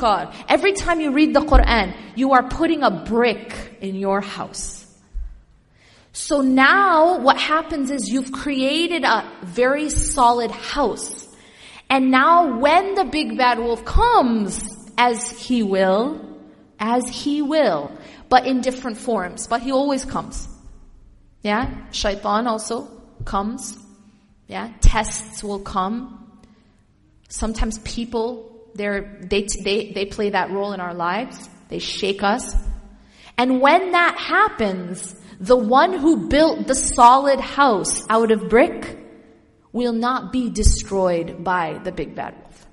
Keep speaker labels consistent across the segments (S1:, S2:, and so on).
S1: adhkar, every time you read the Quran, you are putting a brick in your house. So now what happens is you've created a very solid house. And now when the big bad wolf comes, as he will, as he will, but in different forms, but he always comes. Yeah? Shaitan also comes. Yeah? Tests will come. Sometimes people, they're, they, they, they play that role in our lives. They shake us. And when that happens, the one who built the solid house out of brick will not be destroyed by the big bad wolf.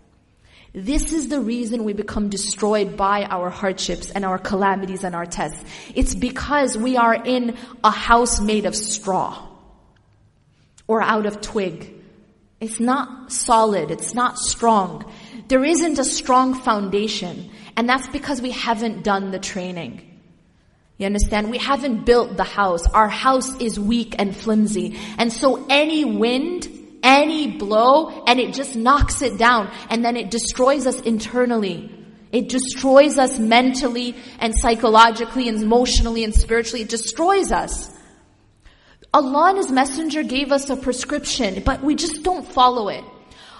S1: This is the reason we become destroyed by our hardships and our calamities and our tests. It's because we are in a house made of straw or out of twig. It's not solid. It's not strong. There isn't a strong foundation. And that's because we haven't done the training. You understand? We haven't built the house. Our house is weak and flimsy. And so any wind, any blow, and it just knocks it down. And then it destroys us internally. It destroys us mentally and psychologically and emotionally and spiritually. It destroys us. Allah and His Messenger gave us a prescription, but we just don't follow it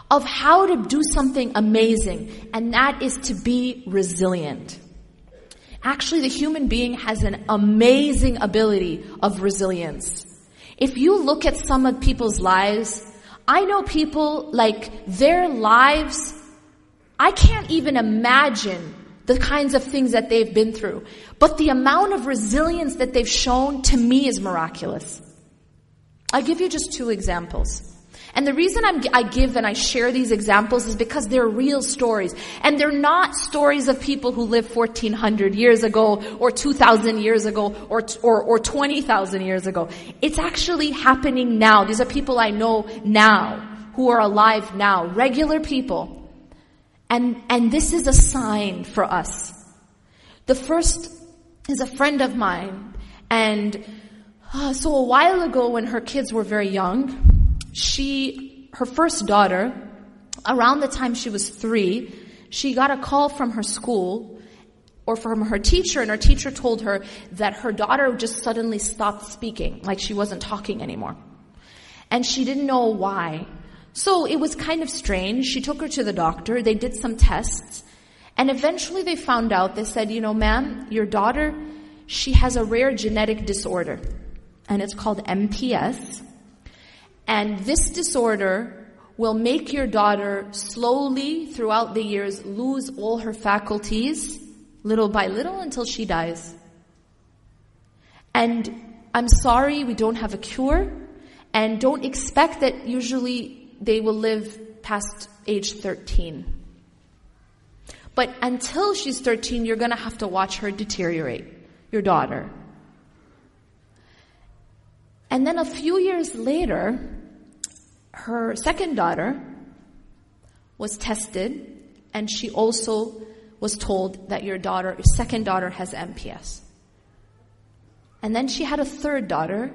S1: of how to do something amazing. And that is to be resilient. Actually, the human being has an amazing ability of resilience. If you look at some of people's lives, I know people like their lives, I can't even imagine the kinds of things that they've been through. But the amount of resilience that they've shown to me is miraculous. I'll give you just two examples. And the reason I'm, i give and I share these examples is because they're real stories. And they're not stories of people who lived 1400 years ago or 2000 years ago or, or, or 20,000 years ago. It's actually happening now. These are people I know now who are alive now. Regular people. And, and this is a sign for us. The first is a friend of mine and uh, so a while ago when her kids were very young, she, her first daughter, around the time she was three, she got a call from her school or from her teacher and her teacher told her that her daughter just suddenly stopped speaking, like she wasn't talking anymore. And she didn't know why. So it was kind of strange. She took her to the doctor. They did some tests. And eventually they found out, they said, you know, ma'am, your daughter, she has a rare genetic disorder. And it's called MPS. And this disorder will make your daughter slowly throughout the years lose all her faculties little by little until she dies. And I'm sorry we don't have a cure and don't expect that usually they will live past age 13. But until she's 13, you're gonna have to watch her deteriorate, your daughter. And then a few years later, her second daughter was tested and she also was told that your daughter, your second daughter has MPS. And then she had a third daughter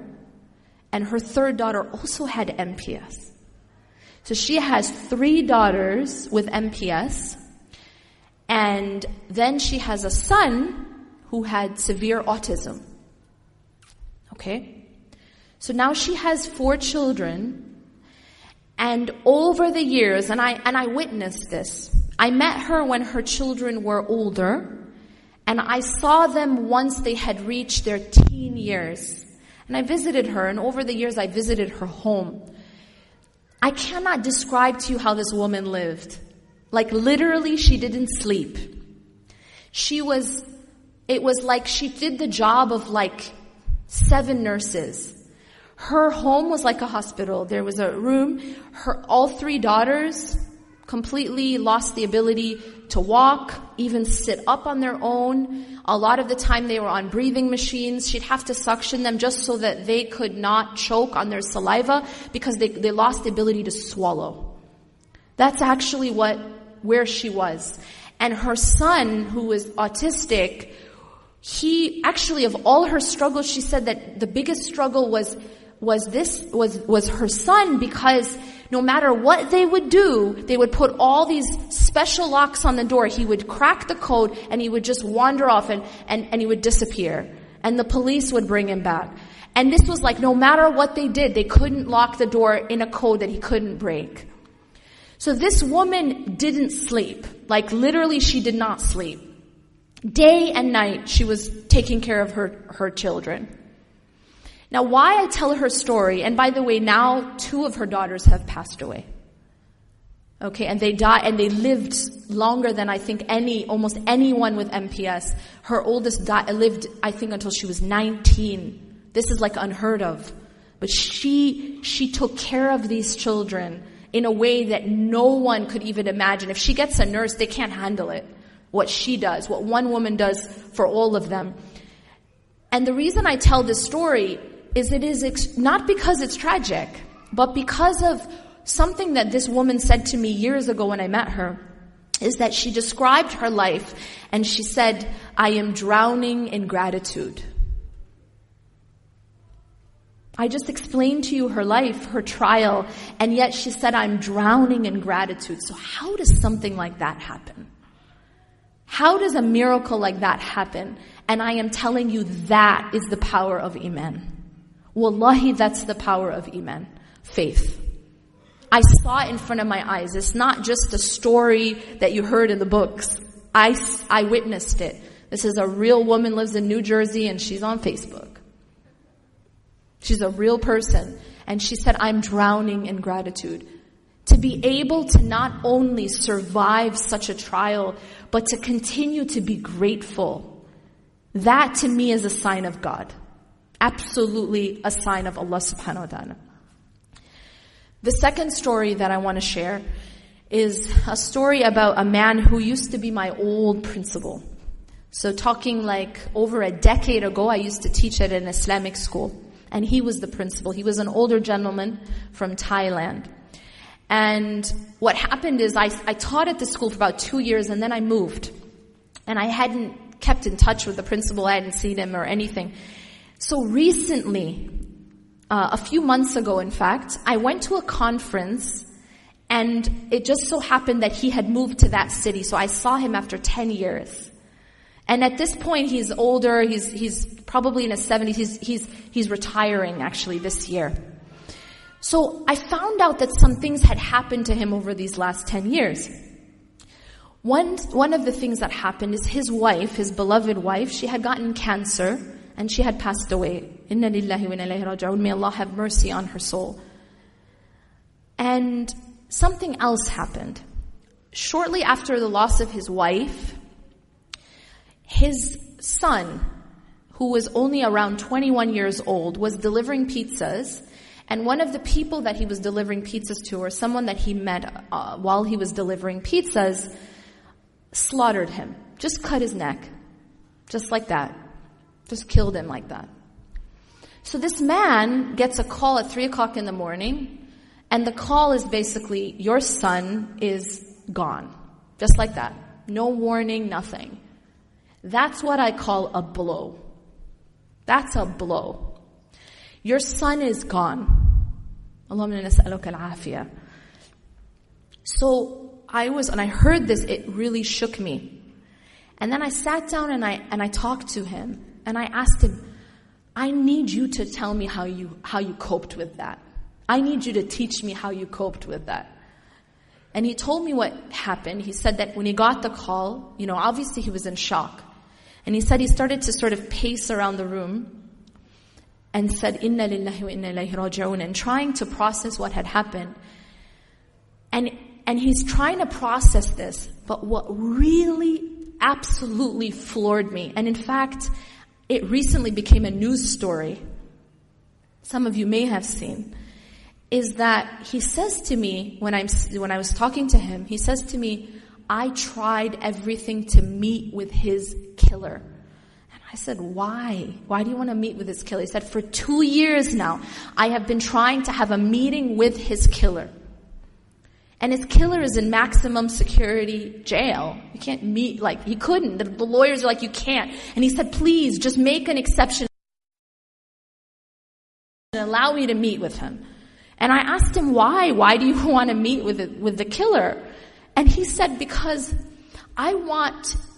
S1: and her third daughter also had MPS. So she has three daughters with MPS and then she has a son who had severe autism. Okay? So now she has four children and over the years, and I, and I witnessed this, I met her when her children were older, and I saw them once they had reached their teen years. And I visited her, and over the years I visited her home. I cannot describe to you how this woman lived. Like literally, she didn't sleep. She was, it was like she did the job of like seven nurses. Her home was like a hospital. There was a room. Her, all three daughters completely lost the ability to walk, even sit up on their own. A lot of the time they were on breathing machines. She'd have to suction them just so that they could not choke on their saliva because they, they lost the ability to swallow. That's actually what, where she was. And her son, who was autistic, he actually of all her struggles, she said that the biggest struggle was was this, was, was her son because no matter what they would do, they would put all these special locks on the door. He would crack the code and he would just wander off and, and, and he would disappear. And the police would bring him back. And this was like no matter what they did, they couldn't lock the door in a code that he couldn't break. So this woman didn't sleep. Like literally she did not sleep. Day and night she was taking care of her, her children. Now why I tell her story, and by the way, now two of her daughters have passed away. Okay, and they died, and they lived longer than I think any, almost anyone with MPS. Her oldest died, lived, I think, until she was 19. This is like unheard of. But she, she took care of these children in a way that no one could even imagine. If she gets a nurse, they can't handle it. What she does, what one woman does for all of them. And the reason I tell this story is it is ex- not because it's tragic, but because of something that this woman said to me years ago when I met her is that she described her life and she said, I am drowning in gratitude. I just explained to you her life, her trial, and yet she said, I'm drowning in gratitude. So how does something like that happen? How does a miracle like that happen? And I am telling you that is the power of Iman. Wallahi, that's the power of Iman. Faith. I saw it in front of my eyes. It's not just a story that you heard in the books. I, I witnessed it. This is a real woman lives in New Jersey and she's on Facebook. She's a real person. And she said, I'm drowning in gratitude. To be able to not only survive such a trial, but to continue to be grateful. That to me is a sign of God. Absolutely a sign of Allah subhanahu wa ta'ala. The second story that I want to share is a story about a man who used to be my old principal. So talking like over a decade ago, I used to teach at an Islamic school and he was the principal. He was an older gentleman from Thailand. And what happened is I, I taught at the school for about two years and then I moved. And I hadn't kept in touch with the principal. I hadn't seen him or anything. So recently, uh, a few months ago, in fact, I went to a conference and it just so happened that he had moved to that city. So I saw him after 10 years. And at this point, he's older. He's, he's probably in his 70s. He's, he's, he's retiring actually this year. So I found out that some things had happened to him over these last 10 years. One, one of the things that happened is his wife, his beloved wife, she had gotten cancer and she had passed away. Inna lillahi wa inna raji'un. May Allah have mercy on her soul. And something else happened. Shortly after the loss of his wife, his son, who was only around 21 years old, was delivering pizzas. And one of the people that he was delivering pizzas to, or someone that he met uh, while he was delivering pizzas, slaughtered him. Just cut his neck. Just like that. Just killed him like that. So this man gets a call at 3 o'clock in the morning, and the call is basically, your son is gone. Just like that. No warning, nothing. That's what I call a blow. That's a blow. Your son is gone. So I was, and I heard this, it really shook me. And then I sat down and I, and I talked to him and I asked him, I need you to tell me how you, how you coped with that. I need you to teach me how you coped with that. And he told me what happened. He said that when he got the call, you know, obviously he was in shock. And he said he started to sort of pace around the room and said, Inna lillahi wa inna ilayhi raji'un, and trying to process what had happened. And, and he's trying to process this, but what really absolutely floored me, and in fact, it recently became a news story, some of you may have seen, is that he says to me, when I'm, when I was talking to him, he says to me, I tried everything to meet with his killer. And I said, why? Why do you want to meet with his killer? He said, for two years now, I have been trying to have a meeting with his killer. And his killer is in maximum security jail. You can't meet, like, he couldn't. The, the lawyers are like, you can't. And he said, please, just make an exception and allow me to meet with him. And I asked him why. Why do you want to meet with the, with the killer? And he said, because I want